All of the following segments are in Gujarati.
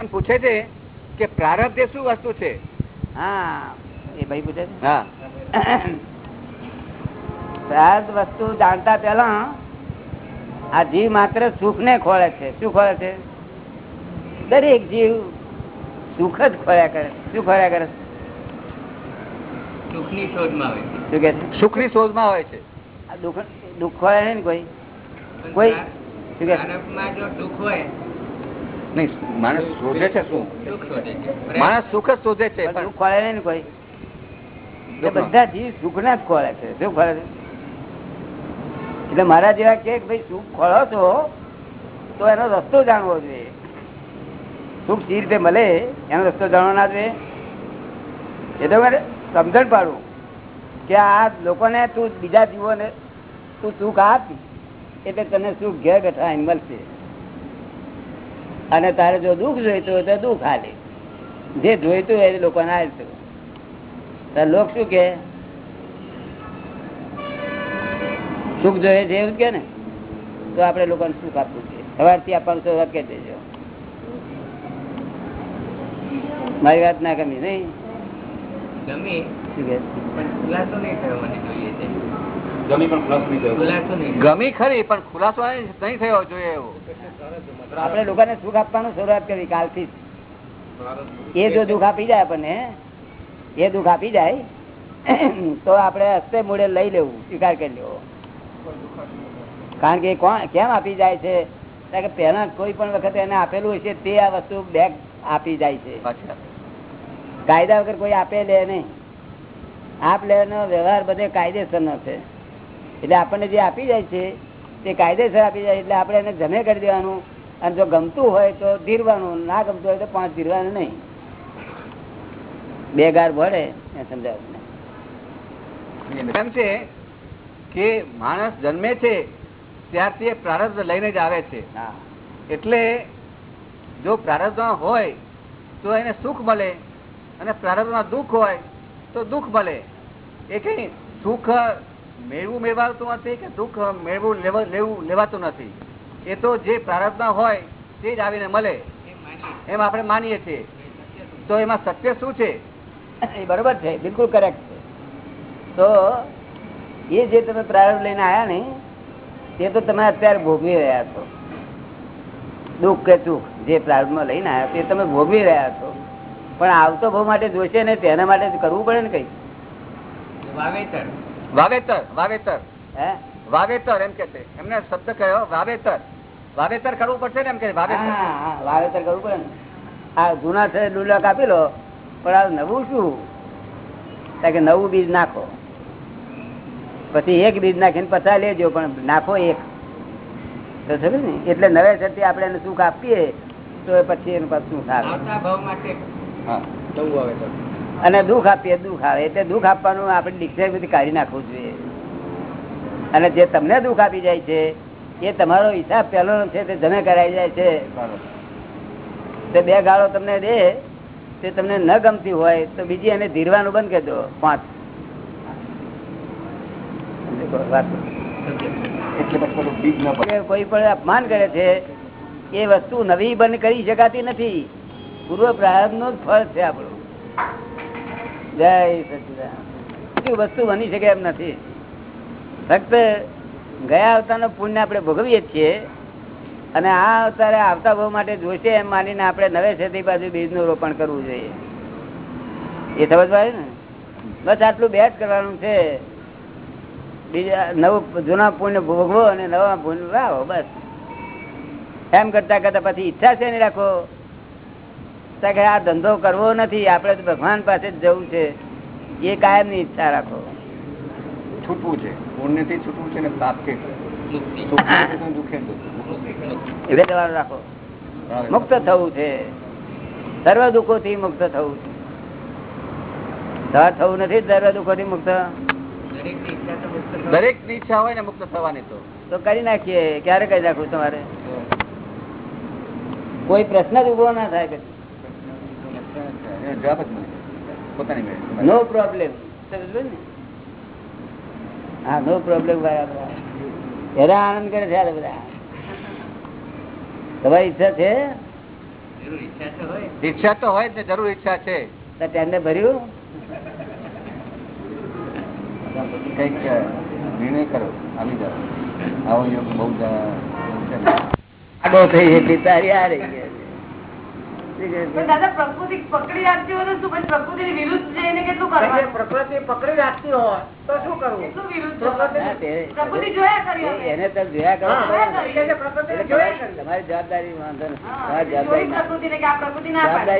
એમ પૂછે છે કે પ્રારબ્ધ એ શું વસ્તુ છે? હા એ ભાઈ પૂછે છે. હા. પ્રારબ્ધ વસ્તુ જાણતા પહેલા આ જીવ માત્ર સુખ ને ખોળે છે. શું ખોળે છે? દરેક જીવ સુખ જ ખોળ્યા કરે શું ખોળ્યા કરે સુખની શોધમાં હોય છે. શું કે છે? સુખની શોધમાં હોય છે. આ દુઃખ દુઃખ હોય છે ને કોઈ? કોઈ? જો દુઃખ હોય નહીં માણસ શોધે છે શું? સુખ શોધે છે માણસ સુખ જ શોધે છે ખોળે નહીં કોઈ બધા જીવ સુખ ના જ ખોળે છે. શું ખોળે છે? એટલે મારા જેવા કે ભાઈ સુખ ખોળો છો તો એનો રસ્તો જાણવો જોઈએ. સુખ સી રીતે મળે એનો રસ્તો જાણવો ના જોઈએ. એ તો મારે સમજણ પાડું કે આ લોકોને તું બીજા જીવોને તું સુખ આપી એટલે તને સુખ ઘેર બેઠા મળશે અને તારે જો દુઃખ જોઈતું હોય તો દુઃખ હાલે. જે જોઈતું હોય એ લોકોને હાલતું લોક શું કે? સુખ જોઈએ છે એવું કે ને? તો આપણે લોકોને સુખ આપવું છે સવારથી આપવાનું શરૂઆત કરી દેજો મારી વાત ના ગમી નહીં? ગમી. પણ ખુલાસો નહીં થયો મને જોઈએ છે. પણ ખુલાસો નહીં થયો. ગમી ખરી પણ ખુલાસો નહીં થયો જોઈએ એવો. આપણે લોકોને સુખ આપવાનું શરૂઆત કરી કાલથી એ જો દુઃખ આપી જાય આપણને એ દુઃખ આપી જાય તો આપણે હસ્તે મૂળે લઈ લેવું સ્વીકાર કરી લેવો. કારણ કે કેમ આપી જાય છે? કારણ કે પહેલા કોઈ પણ વખત એને આપેલું હશે તે આ વસ્તુ બેગ આપી જાય છે. કાયદા વગર કોઈ આપે લે નહીં. આપ લેવાનો વ્યવહાર બધે કાયદેસરનો છે. એટલે આપણને જે આપી જાય છે તે કાયદેસર આપી જાય એટલે આપણે એને જમે કરી દેવાનું. અને જો ગમતું હોય તો ધીરવાનું ના ગમતું હોય તો પાંચ ધીરવાનું નહીં. બે ગાર ભળે એ સમજાવું એમ છે કે માણસ જન્મે છે ત્યારથી પ્રારબ્ધ લઈને જ આવે છે. એટલે જો પ્રારબ્ધમાં હોય તો એને સુખ મળે. અને પ્રારબ્ધમાં દુઃખ હોય તો દુઃખ મળે. એ કઈ સુખ મેળવું મેળવાતું નથી કે દુઃખ મેળવું લેવું લેવાતું નથી. એ તો જે પ્રારબ્ધમાં હોય તે જ આવીને મળે. એમ આપણે માનીએ છીએ. તો એમાં સત્ય શું છે? એ બરોબર છે બિલકુલ કરેક્ટ છે. તો એ જે તમે પ્રારંભ લઈને આવ્યા ને તે તો તમે અત્યારે ભોગવી રહ્યા છો. દુઃખ કે સુખ જે પ્રારંભમાં લઈને આવ્યા તે તમે ભોગવી રહ્યા છો. પણ આવતો ભાવ માટે જોશે ને તેના માટે કરવું પડે ને કઈ વાવેતર. વાવેતર વાવેતર. હે? વાવેતર એમ કે છે. એમને શબ્દ કયો? વાવેતર. વાવેતર કરવું પડશે ને એમ કે વાવેતર. હા, હા, વાવેતર કરવું પડે ને. આ જૂના છે ડુલા કાપી લો પણ આ નવું શું? કે નવું બીજ નાખો. પછી એક બીજ નાખીને પચા લેજો પણ નાખો એક. તો સમજ ને? એટલે નવેસરથી આપણે એને સુખ આપીએ તો પછી એનું પાછું સારું ભાવ માટે હા. નવું વાવેતર? અને દુઃખ આપીએ દુઃખ આવે. એટલે દુઃખ આપવાનું આપણે ડિક્શનરી કાઢી નાખવું જોઈએ. અને જે તમને દુઃખ આપી જાય છે એ તમારો હિસાબ પહેલો છે તે જમે કરાઈ જાય છે. તે બે ગાળો તમને દે તે તમને ન ગમતી હોય તો બીજી એને ધીરવાનું બંધ કરી દો. પાંચ. કોઈ પણ અપમાન કરે છે એ વસ્તુ નવી બંધ કરી શકાતી નથી. પૂર્વ પ્રારંભનું જ ફળ છે આપણું. વસ્તુ બની શકે એમ નથી. ફક્ત ગયા અવતારનો પુણ્ય આપણે ભોગવીએ છીએ અને આ અવતારે આવતા ભાવ માટે જોશે એમ માનીને આપણે નવે છે બાજુ બીજનું રોપણ કરવું જોઈએ. એ સમજ પડે ને? બસ આટલું બે જ કરવાનું છે. બીજા નવું જૂના પુણ્ય ભોગવો અને નવા પુણ્ય વાવો બસ. એમ કરતા કરતા પછી ઈચ્છા છે નહીં રાખો? કે આ ધંધો કરવો નથી આપણે તો ભગવાન પાસે જ જવું છે. એ કાયમની ઈચ્છા રાખો. છૂટવું છે. પુણ્યથી છૂટવું છે ને પાપથી મુક્તિ રાખો. થવું છે. સર્વ દુઃખો થી મુક્ત થવું છે. થવું નથી સર્વ દુઃખો થી મુક્ત દરેકની ઈચ્છા હોય ને મુક્ત થવાની તો. તો કરી નાખીએ. ક્યારે કરી નાખું તમારે? કોઈ પ્રશ્ન જ ઊભો ના થાય જવાબ જ પોતાની નો પ્રોબ્લેમ હા નો પ્રોબ્લેમ બરાબર. એના આનંદ કરે છે બધા. તમારી ઈચ્છા છે? ઈચ્છા તો હોય. ઈચ્છા તો હોય જ ને જરૂર ઈચ્છા છે. તેને ટેન્ડર ભર્યું? કંઈક નિર્ણય કરો. આવી જાઓ. આવો યોગ બહુ જ છે. ને. આગો થઈ એટલી તારી આ રહી ગયા પ્રકૃતિ પકડી રાખતી હોય તો શું? વિરુદ્ધ જઈને કેટલું કરવાનું પ્રકૃતિ પકડી રાખતી હોય તો શું કરવું? કેટલું વિરુદ્ધ પ્રકૃતિ- ના, તે- પ્રકૃતિ જોયા એને તમે જોયા કરો. હા, તો બરાબર. એટલે કે પ્રકૃતિને એટલે જોયા તમારી- જવાબદારી વાંધો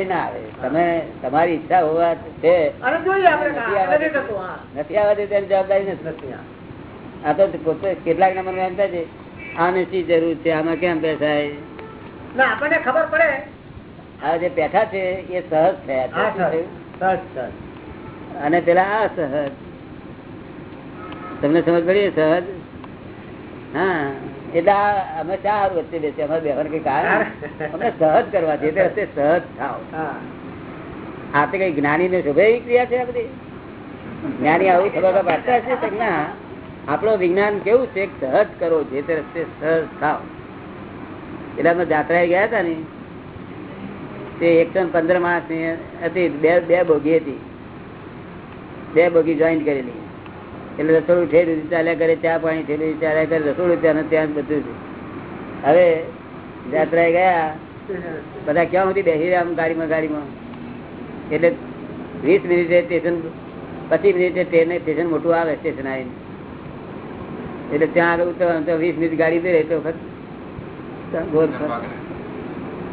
ના આવે. તમે તમારી ઈચ્છા હોવા છે. નથી આવવા દે તેની જવાબદારી નથી. આ તો પોતે કેટલાક ના મને એમ થાય છે આને શી જરૂર છે? આમાં કેમ બેસાય? ના આપણને ખબર પડે આ જે બેઠા છે એ સહજ થયા છે. અને પેલા આ સહજ. તમને સમજ પડી સહજ? હા. એટલે અમે ચાર વચ્ચે બેસે અમારે બેહવાનું કઈ કારણ અમે સહજ કરવા છે. એટલે રસ્તે સહજ થાવ. આ તો કઈ જ્ઞાની ને શોભે ક્રિયા છે આ બધી? જ્ઞાની આવું ખબર વાંચતા છે ના. આપણો વિજ્ઞાન કેવું છે? સહજ કરો જે તે રસ્તે સહજ થાવ. એટલે અમે જાત્રાએ ગયા હતા ને તે એક ને પંદર માણસની હતી, બે બે બોગી હતી. બે બોગી જોઈન્ટ કરેલી. એટલે રસોડું ઠેર ચાલ્યા કરે, ચા પાણી ઠેર ચાલ્યા કરે, રસોડું ત્યાં ત્યાં બધું હવે જાત્રાએ ગયા, બધા ક્યાં સુધી બેસી રહ્યા ગાડીમાં ગાડીમાં? એટલે વીસ મિનિટે સ્ટેશન, પચીસ મિનિટે ટ્રેન, સ્ટેશન મોટું આવે સ્ટેશન આવીને. એટલે ત્યાં આગળ ઉતરવાનું, તો વીસ મિનિટ ગાડી દે તો વખત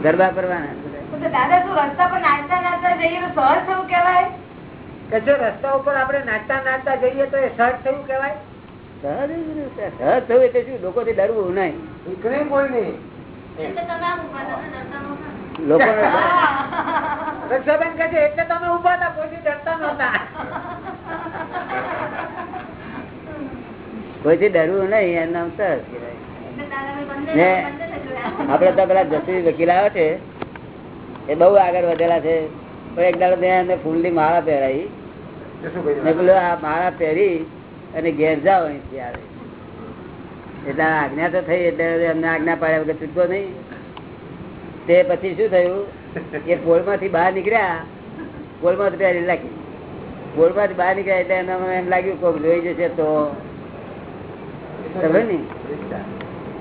ગરબા કરવાના. દાદા શું રસ્તા પર નાચતા નાચતા જઈએ તો સહજ થયું કહેવાય? કે જો રસ્તા ઉપર આપણે નાચતા નાચતા જઈએ તો એ સહજ થયું કહેવાય? સહજ જ ને. સહજ થયું એટલે શું? લોકોથી ડરવું નહીં. નીકળે કોઈ નહીં. લોકો રક્ષાબેન કહે છે એટલે તમે ઊભા હતા કોઈ ડરતા નતા કોઈથી ડરવું નહીં એનું નામ સહજ કહેવાય. આપડે તો પેલા જસવી વકીલ આવે છે. એ બહુ આગળ વધેલા છે. પણ એક દાડો ત્યાં એમને ફૂલની માળા પહેરાઈ. પેલું આ માળા પહેરી અને ઘેર જાઓ અહીંથી આવે. એટલે આજ્ઞા તો થઈ એટલે એમને આજ્ઞા પાડ્યા વગર છૂટકો નહીં. તે પછી શું થયું? એ પોળમાંથી બહાર નીકળ્યા. પોળમાંથી પહેરી લાગી. પોળમાંથી બહાર નીકળ્યા એટલે એનામાં એમ લાગ્યું કોઈક જોઈ જશે તો. ખબર ને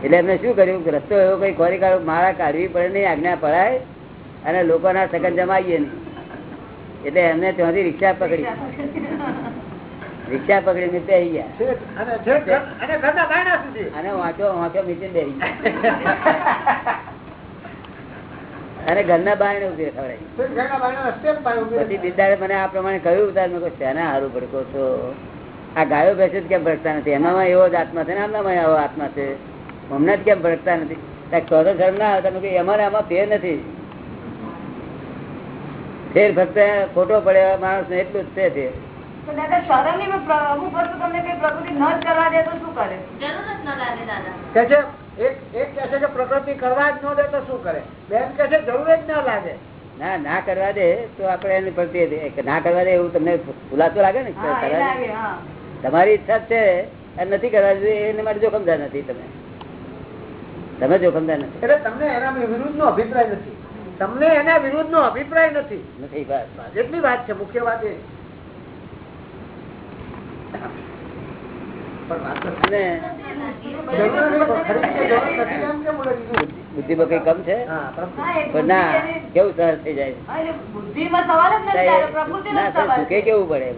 એટલે એમને શું કર્યું? રસ્તો એવો કઈ ખોરી કાઢો માળા કાઢવી પડે નહીં આજ્ઞા પડાય. અને લોકોના સગન જમાઈએ નહીં. એટલે એમને ત્યાંથી રિક્ષા પકડી. રિક્ષા પકડીને બેસી ગયા. અને ઘર- વાંચો વાંચો નીચે બેસી ગયા અને ઘરના બારણે ઊભી ખવડાવી પછી રહી. મને આ પ્રમાણે કહ્યું તાર મેં શેના હારું ભડકો છો? આ ગાયો બેસે જ કેમ ભડકતા નથી? એનામાં એવો જ આત્મા છે ને આમનામાં એવો આત્મા છે? હમણાં જ કેમ ભડકતા નથી? કહો તો શરમ ના આવતા અમારે આમાં ફેર નથી. ફેર ફક્ત ખોટો પડે માણસ ને એટલું જ છે તો. પ્રકૃતિ કરવા દે તો શું કરે? કે કે જ ન દે તો શું બેન છે જરૂર જ ન લાગે. ના ના કરવા દે તો આપણે એની પ્રત્યે ના કરવા દે એવું તમને ભૂલાતું લાગે ને? તમારી ઈચ્છા છે નથી કરવા એને માટે જોખમદાર નથી તમે. તમે જોખમદાર નથી. એટલે તમને એના વિરુદ્ધ નો અભિપ્રાય નથી. તમને એના વિરુદ્ધ નો અભિપ્રાય નથી. નથી વાત છે મુખ્ય વાત એ? બુદ્ધિમાં કઈ કમ છે? પણ ના કેવું થઈ જાય? સુખે છે. કેવું પડે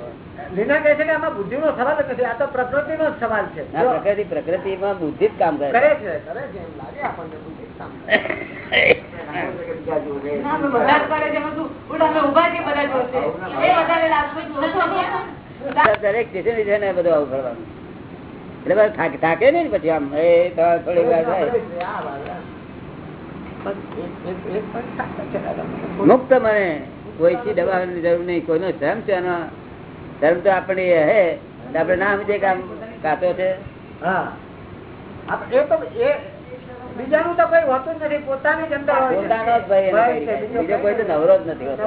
લીના કહે છે કે આમાં બુદ્ધિ નો સવાલ જ નથી આ તો પ્રકૃતિ નો જ સવાલ છે. પ્રકૃતિ પ્રકૃતિમાં બુદ્ધિ જ કામ કરે કરે છે કરે છે એમ લાગે આપણને બુદ્ધિ કામ કરે. જ. દરેક એટલે થાકે ને પછી આમ એ થોડી વાર થાય. મુક્ત મને કોઈથી દબાવવાની જરૂર નહીં, કોઈનો શ્રમ છે, એનો ધર્મ તો આપણે હે આપણે ના સમજે કે આમ કાતો છે હા એ તો એ બીજાનું તો કઈ હોતું જ નથી પોતાની જ અંદર પોતાનો જ. બીજો કોઈ તો નવરો જ નથી. હોતો.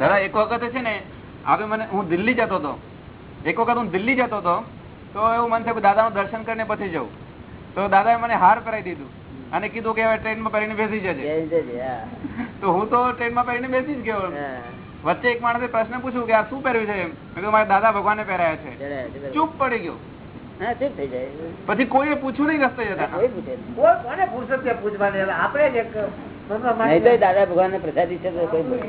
દાદા એક વખત છે ને આપણે મને હું દિલ્હી જતો હતો. એક વખત હું દિલ્હી જતો હતો તો એવું મન થયું કે દાદાનું દર્શન કરીને પછી જવું. તો દાદાએ મને હાર કરાવી દીધું. અને કીધું કે હવે ટ્રેનમાં પહેરીને બેસી જજે. તો હું તો ટ્રેનમાં પહેરીને બેસી જ ગયો. વચ્ચે એક માણસે પ્રશ્ન પૂછ્યું કે આ શું પહેર્યું છે એમ? મેં કીધું મારા દાદા ભગવાને પહેરાયા છે. ચૂપ પડી ગયો. પછી કોઈએ પૂછ્યું નહીં રસ્તે જતા કોને ફુરસત છે પૂછવાની? હવે આપણે જ એક નહીં તો દાદા ભગવાન પ્રસાદી છે તો કોઈ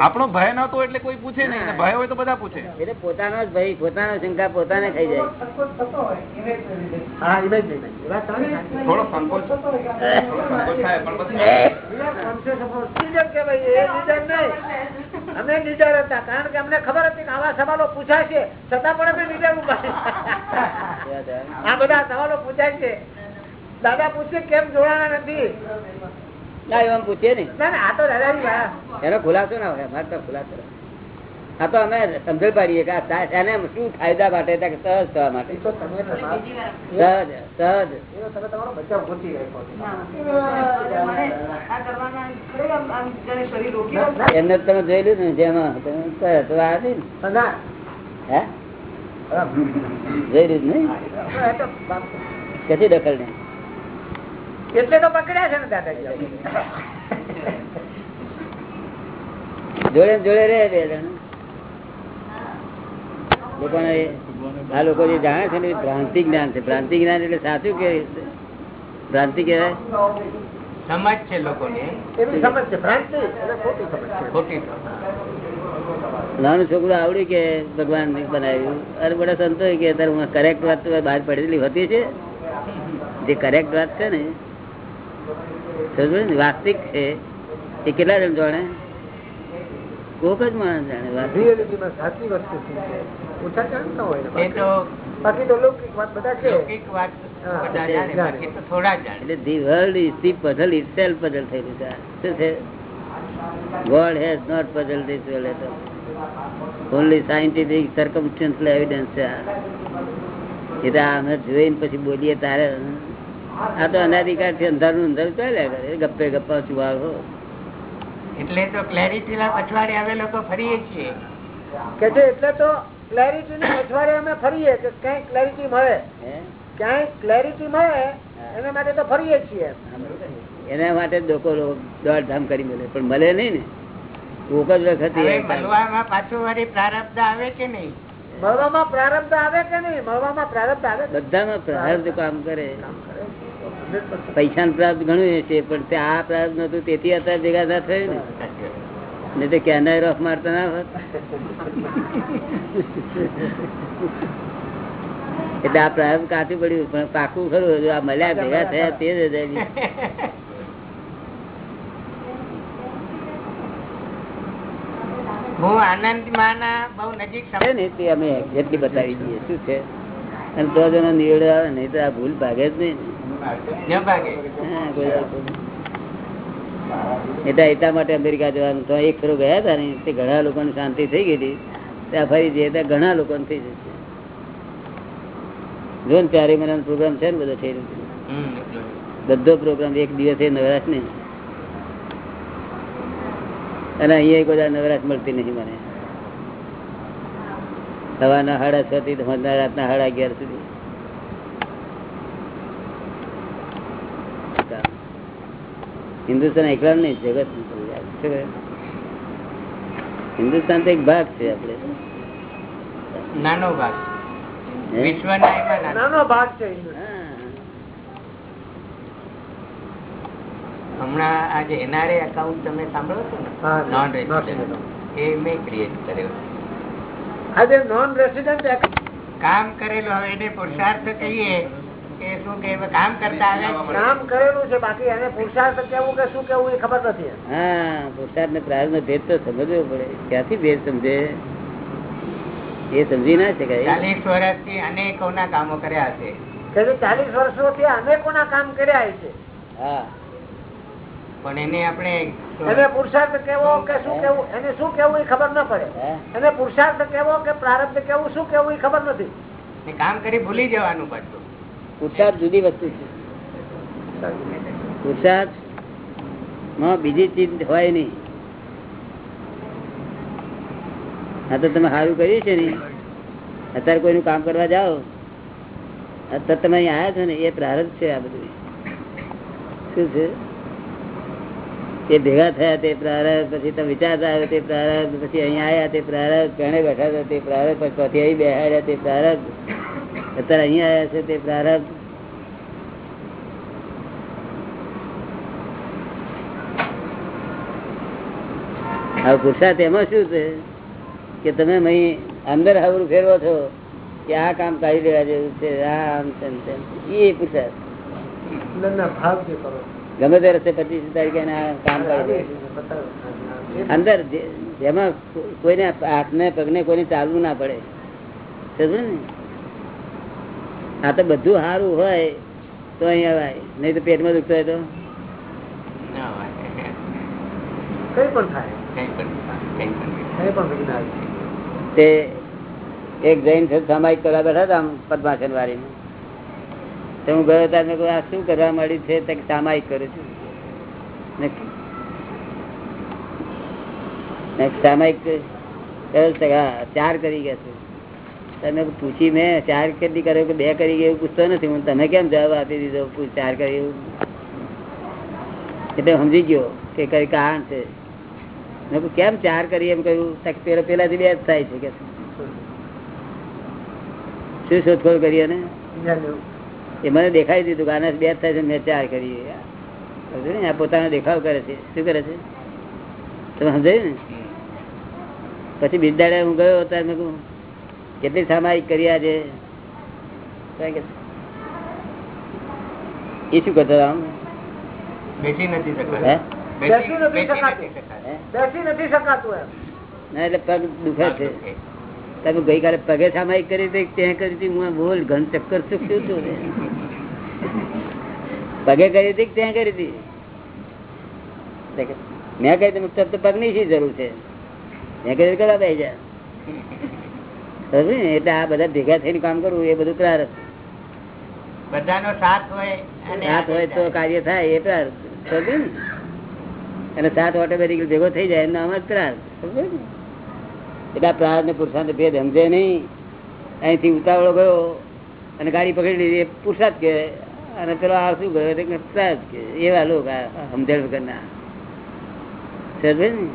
આપણો ભય નતો એટલે કોઈ પૂછે નહીં ભય હોય તો બધા પૂછે. એટલે પોતાનો જ ભય પોતાનો શંકા પોતાને ખાઈ જાય. થોડો સંકોચ સંકોચ થાય પણ. અમે નિડર હતા કારણ કે અમને ખબર હતી કે આવા સવાલો પૂછાશે છતાં પણ અમે નિડર ઊભા આ બધા સવાલો પૂછાય છે. દાદા પૂછે કેમ જોડાણા નથી? ના એવું પૂછીએ ને. એનો ખુલાસો ના હોય અમારે તો ખુલાસો. આ તો અમે સમજણ પાડીએ કે એને શું ફાયદા માટે કે સહજ થવા માટે? તમે સહજ સહજ. એમને તમે જોયેલું ને જેમાં તમે કહે તો આ છે ને. હે? જોયેલું જ નહીં? કશી દખલ નહીં એટલે તો પકડ્યા છે ને દાદાજી. જોડે જોડે રે બે જણ. લોકોને આ લોકો જે જાણે છે ને એ ભ્રાંતિ જ્ઞાન છે. ભ્રાંતિ જ્ઞાન એટલે સાચું કે ભ્રાંતિ કહેવાય? સમજ છે લોકોને. સમજ છે. ભ્રાંતિ ખોટી સમજ છે. ખોટી નાનું છોકરું આવડ્યું કે ભગવાન બનાવ્યું? અરે બધા સંતો કે અત્યારે કરેક્ટ વાત બહાર પડેલી હોતી છે. જે કરેક્ટ વાત છે ને, વાસ્તવિક છે. એ કેટલા જણ જાણે? કોક જ માણસ જાણે સાચી વસ્તુ છે? ઓછા જાણતા હોય ને બાકી? તો લૌકિક વાત બધા છે. લૌકિક વાત જોઈને પછી બોલીએ તારે. આ તો અનાધિકારથી અંધારું અંધારું ચાલ્યા કરે. ગપ્પે ગપ્પા ચુવાળો એટલે તો ક્લેરિટી ના પછવાડે અમે લોકો ફરીએ છીએ. કે છે એટલે તો ક્લેરિટી ના પછવાડે અમે ફરીએ કે ક્યાંય ક્લેરિટી મળે. ક્યાંય ક્લેરિટી મળે એના માટે તો ફરીએ છીએ. એના માટે લોકો દોડધામ કરી મળે. પણ મળે નહીં ને. કોક જ વખત પાછું વળી પ્રારબ્ધ આવે કે નહીં? મળવામાં પ્રારબ્ધ આવે કે નહીં? મળવામાં પ્રારબ્ધ આવે? બધામાં પ્રારબ્ધ કામ કરે. કામ કરે. 100% પૈસા પ્રાપ્ત ઘણું છે પણ તે આ પ્રાપ્ત નતું તેથી અત્યારે ભેગા ના થયું ને. નહીં તો ક્યાં રફ મારતા ના હોત. એટલે આ પ્રારંભ કાચું પડ્યું પણ પાકું ખરું આ મળ્યા ભેગા થયા તે જ હું આનંદમાના બહુ નજીક છે ને તે અમે exactly બતાવી દઈએ શું છે? અને તો જ નિવેડો આવે નહીં તો આ ભૂલ ભાગે જ નહીં. ન ભાગે. હા, કોઈ દાડો નહીં. એટલે એટલા માટે અમેરિકા જવાનું. તો એક ફેરો ગયા હતા ને તે ઘણા લોકોને શાંતિ થઈ ગઈ હતી. ત્યાં ફરી જઈએ ત્યાં ઘણા લોકોને થઈ જશે. જો ને ચારે મહિનાનો પ્રોગ્રામ છે ને બધો થઈ રહ્યો. બધો પ્રોગ્રામ એક દિવસે નવરાશ નહીં. અને અહીંયા કોઈ દાડો નવરાશ મળતી નહીં મને. સવારના સાડા છ થી રાતના સાડા અગિયાર સુધી. હિન્દુસ્તાન એકલા નહીં જગત હિન્દુસ્તાન તો એક ભાગ છે આપડે નાનો ભાગ? વિશ્વના નાનો. નાનો ભાગ છે હિન્દુ. હા. હમણાં આ જે એનઆરએ એકાઉન્ટ તમે સાંભળો છો ને? નોન. રેસિડેન્ટ એ મેં ક્રિએટ કર્યો આજે નોન રેસિડન્ટ કામ કરેલું હવે એને પુરુષાર્થ કહીએ કે શું કે કામ કરતા આવે કામ કરેલું છે બાકી એને પુરુષાર્થ કેવું કે શું કેવું એ ખબર નથી હા પુરુષાર્થ ને પ્રાર્થ નો ભેદ તો સમજવો પડે. ક્યાંથી ભેદ સમજે? એ સમજી ના શકાય. ચાલીસ વર્ષથી અનેકોના કામો કર્યા છે ચાલીસ વર્ષો ચાલીસ વર્ષોથી અનેકોના કામ કર્યા છે હા. પણ એને આપણે એને પુરુષાર્થ કેવો કે શું કેવું? એને શું કેવું એ ખબર ન પડે. એને પુરુષાર્થ કેવો કે પ્રારબ્ધ કેવું શું કેવું એ ખબર નથી. કામ કરી ભૂલી જવાનું પડતું પુરુષાર્થ જુદી વસ્તુ છે. પુરુષાર્થમાં બીજી ચીજ હોય નહીં. આ તો તમે સારું કર્યું છે ને. અત્યારે કોઈનું કામ કરવા જાઓ અત્યારે તમે અહીં આવ્યા છો ને એ પ્રારંભ છે આ બધું. શું છે? તે ભેગા થયા તે પ્રારંભ, પછી તમે વિચારતા આવ્યો તે પ્રારંભ, પછી અહીંયા આવ્યા તે પ્રારંભ પેણે બેઠા હતા તે પ્રારંભ, પછી પછી અહીં બેહાડ્યા તે પ્રારંભ. અત્યારે અહીંયા આવ્યા છે તે પ્રારંભ. હવે પુરુષાર્થ એમાં શું છે? કે તમે અહીં અંદર હવરું ફેરવો છો કે આ કામ કાઢી લેવા જેવું છે, આ આમ તેમ એ પુરુષાર્થ ભાવ જે કરો. ગમે તે રસ્તે પચીસ તારીખે એને કામ કાઢી અંદર જેમાં કોઈને હાથને પગને કોઈને ચાલવું ના પડે. ને? આ તો બધું સારું હોય તો અહીં ભાઈ નહીં તો પેટમાં દુખતો હોય તો? કઈ પણ થાય. એક જૈન છે સામાયિક કરવા બેઠા હતા પદ્માસન વાળીમાં તો હું ગયો ત્યાં આ શું કરવા મળી છે તે સામાયિક કરું છું. સામાયિક ચાર કરી ગયા તમે પૂછી મેં, ચાર કેટલી કર્યો કે બે કરી ગયું પૂછતો નથી. હું તમે કેમ જવાબ આપી દીધો? ચાર કરી એવું. એટલે સમજી ગયો કે કઈ કારણ છે. મેં કેમ ચાર કરી? એમ કહ્યું પેલા પેલાથી બે જ થાય છે કે શું? શોધખોળ કરી અને એ મને દેખાઈ દીધું કે આને બે થાય છે મેં ચાર કરી. ને? આ પોતાનો દેખાવ કરે છે. શું કરે છે? તમે સમજાયું ને? પછી બિદાડે હું ગયો ત્યારે મેં કહું કેટલી સામાયિક કરી આજે? એ શું કરતો આમ? બેસી નથી હે? બેસી નથી શકાતું. નથી શકતા. હે? બેસી નથી શકાતું એમ. ના એટલે પગ દુખે છે. તમે ગઈકાલે પગે સામાયિક કરી હતી ત્યાં કરી હતી હું બોલ ઘન ચક્કર ચૂક્યું છું. પગે કરી હતી ત્યાં કરી હતી? મેં કહી તમે તબ તો પગની શી જરૂર છે? મેં કહી કરવા બે જા. એટલે આ બધા ભેગા થઈને કામ કરવું એ બધું પ્રારબ્ધ બધાનો સાથ હોય સાથ હોય તો કાર્ય થાય એ સમજ્યું ને? અને સાત ઓટોમેટિક ભેગો થઈ જાય એમનો અમારે જ પ્રાર્થ સમજ્યું ને? એટલે આ પ્રાર્થ ને પુરુષાર્થ ભેદ સમજે નહીં. અહીંથી ઉતાવળો ગયો અને ગાડી પકડી લીધી. એ પુરુષાર્થ કે, અને પેલો આ શું ગયો પ્રાર્થ કે એવા લોકો સમજણ વગરના. સમજે ને?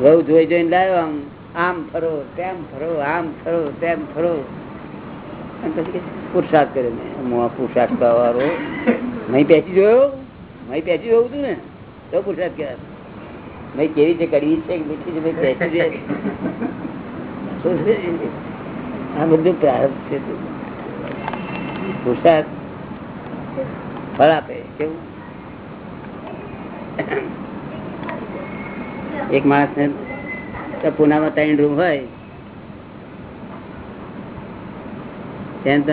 વહુ જોઈ જોઈને લાવ્યો આમ. આમ ફરો, તેમ ફરો, આમ ફરો, તેમ ફરો. પછી પુરસાદ કર્યો મેં હું પુરસાદ કરવાનો નહીં પેચી જોયો? નહીં પેસી જોયું હતું ને? તો પુરસાદ કહેવાય. કેવી છે કરવી છે? મીઠી છે આ બધું પ્રારંભ છે. પુરસાદ ફળ આપે. કેવું? એક માણસ ને પુનામાં ત્રણ રૂમ હોય. ત્યાં તો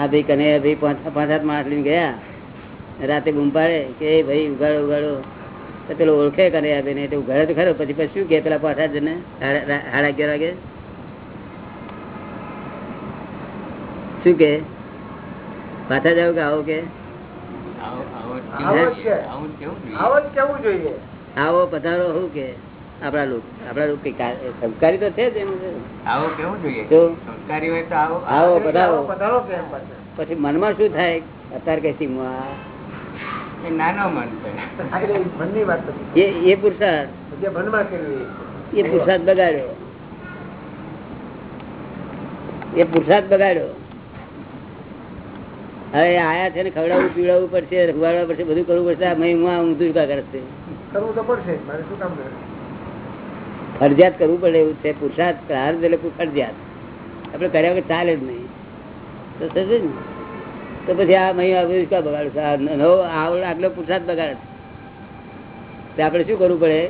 આ ભાઈ કને ભાઈ પાંચ પાંચ સાત માણસ લઈને ગયા. રાતે ગુમ પાડે કે ભાઈ, ઉગાડો ઉગાડો. પેલો ઓળખે કરે આ ભાઈને એટલે ઘરે તો ખરો પછી પછી શું કે પેલા પાછા જને સાડા અગિયાર વાગે? શું કે? પાછા જાવ કે આવો કે? આવો પધારો શું કે? આપડા લોક આપડા લોક સંસ્કારી તો છે જ આવો કેવું જોઈએ? સંસ્કારી હોય તો આવો. આવો પધારો આવો પધારો. કેમ પાછા? મનમાં શું થાય? અત્યારે કઈ એ નાનો મન છે. આ એટલે મનની વાત એ એ પુરુષાર્થ જે મનમાં એ પુરુષાર્થ બગાડ્યો. એ પુરુષાર્થ બગાડ્યો. હવે આયા છે ને ખવડાવવું પીવડાવવું પડશે રખવાડવા પડશે બધું કરવું પડશે. હું કા કરશે. કરવું તો પડશે મારે શું કામ ફરજિયાત કરવું પડે એવું છે. પુરુષાર્થ પ્રાર્થ એટલે ફરજિયાત. આપણે કર્યા વગર ચાલે જ નહીં. તો થશે ને. તો પછી આ મહી કા બગાડું? છે? આ નવો આગલો પુરુષાર્થ બગાડે. આપણે શું કરવું પડે?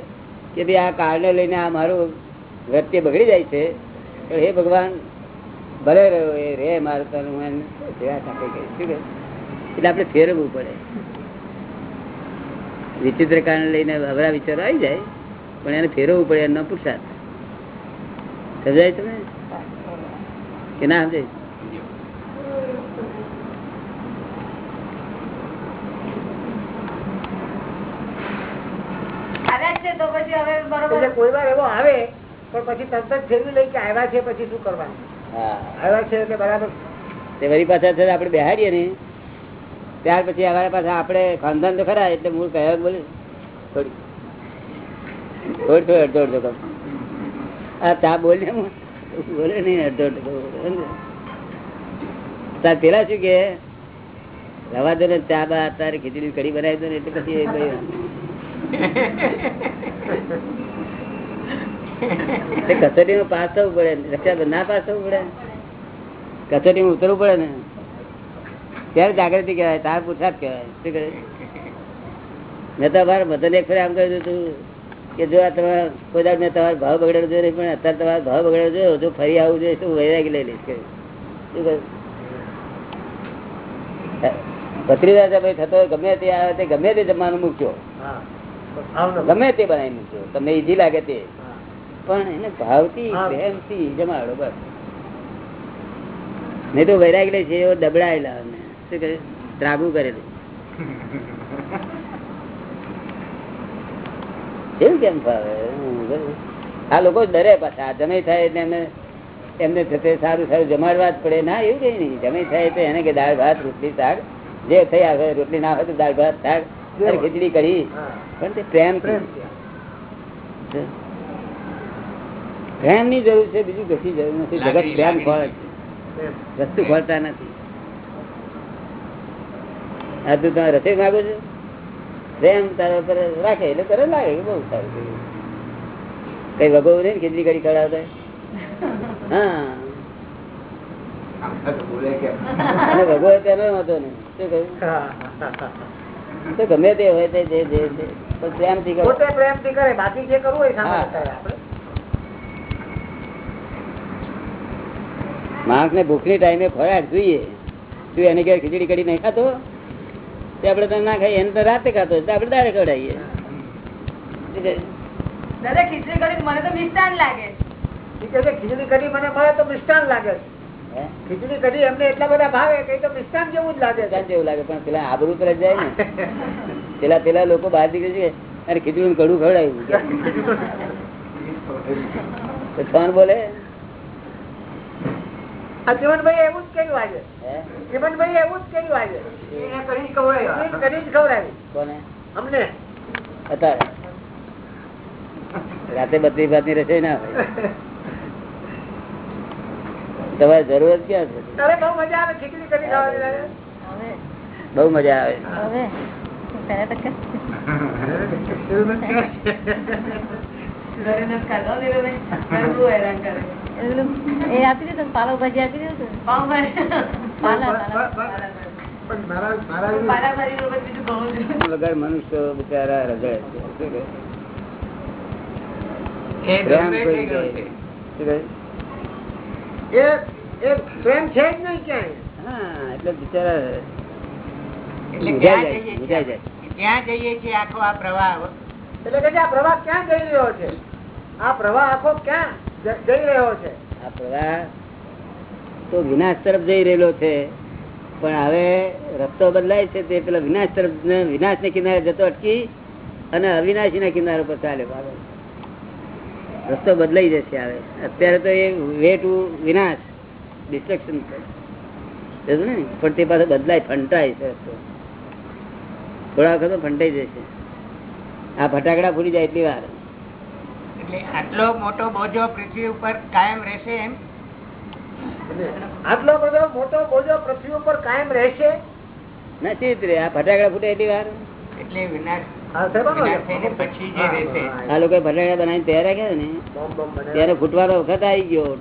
કે ભાઈ આ કાળને લઈને આ મારું વ્યક્તિ બગડી જાય છે. તો હે ભગવાન, ભલે રહ્યો એ, રે મારું હું એને સેવા? એટલે આપણે ફેરવવું પડે. વિચિત્ર કારણે લઈને અવરા વિચારો આવી જાય, પણ એને ફેરવવું પડે એનો પુરસાદ. સમજાય તમે કે ના સમજાય આવ્યા જ છે તો પછી હવે બરોબર. એટલે કોઈ વાર એવો આવે પણ પછી તરત જ ફેરવી લઈ કે આવ્યા છે પછી શું કરવાનું? હા. આવ્યા છે એટલે બરાબર. તે વળી પાછા છે આપણે બેહાડીએ ને ત્યાર પછી અમારા પાસે આપણે ખાનદાન તો ખરા એટલે મૂળ કહેવા બોલે. થોડી. થોડી થોડી અડધો અડધો કમ આ તા બોલે બોલે નહીં અડધો અડધો તાર પેલા શું કે રવા દો ને ચા બા તારે ખીચડી કઢી બનાવી દો ને એટલે પછી એ માં પાસ થવું પડે, રક્ષાબંધન ના પાસ થવું પડે? કચોટીમાં ઉતરવું પડે ને? ત્યારે જાગૃતિ કહેવાય, તાર પુરસાદ કહેવાય. શું કહે? મેં તો અમારે બધાને એક ફરી આમ કહ્યું હતું કે જો આ તમારા કોઈ દાડ મેં તમારો ભાવ બગડેલો જોયો નહીં, પણ અત્યારે તમારો ભાવ બગડેલો જોયો, જો ફરી આવું જોઈએ શું વૈરાગી લઈ લઈશ કહ્યું. શું કહ્યું ભત્રીજા ભાઈ થતો ગમે તે આવે તે ગમે તે જમવાનું મૂક્યો. ગમે તે બનાવી મૂકજો. તમને ઈજી લાગે તે. પણ એને ભાવથી. પ્રેમથી જમાડો બસ. નહીં તો વૈરાગ લે છે એવો દબડાયેલા શું કહે? ત્રાગુ કરેલું એવું કેમ ફાવે આ લોકો ડરે પાછા. જમે થાય એટલે એમને એમને થતે સારું સારું જમાડવા જ પડે. ના એવું કઈ નહીં. જમે થાય તો એને કે દાળ ભાત રોટલી શાક. જે થઈ આવે રોટલી ના હોય તો દાળ ભાત શાક. ખીચડી કરી. પણ તે પ્રેમ. પ્રેમની જરૂર છે બીજું કશી જરૂર નથી. જગત પ્રેમ ખોળે છે. વસ્તુ ખોલતા નથી. આ તું તમે રસોઈ માગો છો? પ્રેમ તારા પર રાખે એટલે તરત લાગે કે બહુ સારું કઈ વગો નહીં ને ખીચડી કરી ખવડાવતા? હા. અને ભગવો તેનો વાંધો નહીં. શું કહ્યું. તો ગમે તે હોય તે જે જે પ્રેમથી કરે. પોતે પ્રેમથી કરે બાકી જે કરવું હોય સામે આપણે માણસ ને ભૂખની ટાઈમે ફરાટ જોઈએ. તું એને ઘેર ખીચડી કડી નહીં ખાતો? તે આપડે તો ના ખાઈએ એને તો રાતે ખાતો હોય તો આપડે દાડે ખવડાવીએ. દાદા ખીચડી કઢી મને તો મિષ્ટાન લાગે. ખીચડી કઢી મને મળે તો મિષ્ટાન લાગે? ખીચડી કઢી એમને એટલા બધા ભાવે કે તો મિષ્ટાન જેવું જ લાગે છે. જેવું લાગે પણ પેલા આબરૂ પર જાય ને. પેલા પેલા લોકો બહાર નીકળે છે અરે ખીચડી કડું ખવડાવ્યું કોણ બોલે? જીવનભાઈ એવું જ કર્યું આજે. હે? જીવનભાઈ એવું જ કર્યું આજે. ખીચડી કઢી જ ખવડાવી. કોને? અમને. અત્યારે. રાતે બધી ભાતની રસોઈ ના હોય. તમારે જરૂરત ક્યાં છે અરે બહુ મજા આવે ખીચડી કઢી ખાવાની લાગે. બહુ મજા આવે ઘરે નથી ખાધો નીરુભાઈ. ઘરે બહુ હેરાન કરે એ આપી દીધું ને પાલવભાજી આપી દીધું પાવભાજી. પાલા પાલા પાલાભાજી. પણ મારા મારા પાલાભાજીનું પછી બીજું ઘણું જ. વગર મનુષ્ય બિચારા હૃદય છે શું કહે? એ પ્રેમ એ એ પ્રેમ છે જ નહીં ક્યાંય. હા એટલે બિચારા એટલે મૂંઝાઈ ક્યાં જાય, જઈએ છીએ? ક્યાં જઈએ છીએ આખો આ પ્રવાહ? એટલે કે આ પ્રવાહ ક્યાં જઈ રહ્યો છે? આ પ્રવાહ આખો ક્યાં જઈ રહ્યો છે? આ પ્રવાહ તો વિનાશ તરફ જઈ રહેલો છે. પણ હવે રસ્તો બદલાય છે તે પેલા વિનાશ તરફ વિનાશ ને કિનારે જતો અટકી અને અવિનાશી ના કિનારે પર ચાલે. રસ્તો બદલાઈ જશે હવે. અત્યારે તો એ વે ટુ વિનાશ ડિસ્ટ્રક્શન છે. ને? પણ તે પાસે બદલાય ફંટાય છે રસ્તો. થોડા વખત ફંટાઈ જશે. આ ફટાકડા ફૂટી જાય એટલી વાર. એટલે આટલો મોટો બોજો પૃથ્વી ઉપર કાયમ રહેશે એમ? આટલો બધો મોટો બોજો પૃથ્વી ઉપર કાયમ રહેશે? નથી આ ફટાકડા ફૂટે એટલી વાર. એટલે વિનાશ આ લોકો ફટાકડા બનાવીને તૈયાર રાખ્યા ને? બોમ્બ બોમ્બ બને. ત્યારે ફૂટવાનો વખત આવી ગયો.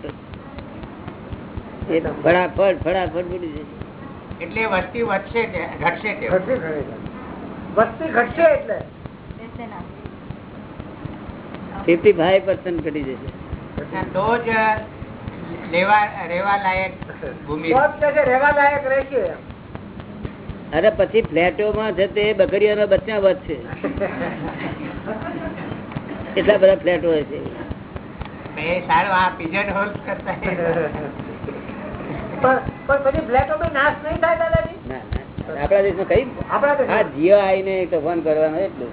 ફટાફટ ફટાફટ ફૂટી જશે. એટલે વસ્તી વધશે કે ઘટશે કે વસ્તી ઘટશે એટલે. ફિફ્ટી ફાઈવ પર્સન્ટ ઘટી જશે. તો જ લેવા રહેવા લાયક ભૂમિ. લાયક રહેશે અરે પછી ફ્લેટોમાં છે તે બકરીઓના બચ્ચા વધશે એટલા બધા ફ્લેટ હોય છે. આપણા દેશમાં કઈ હા. જીઓ આવીને તોફાન કરવાનો એટલું.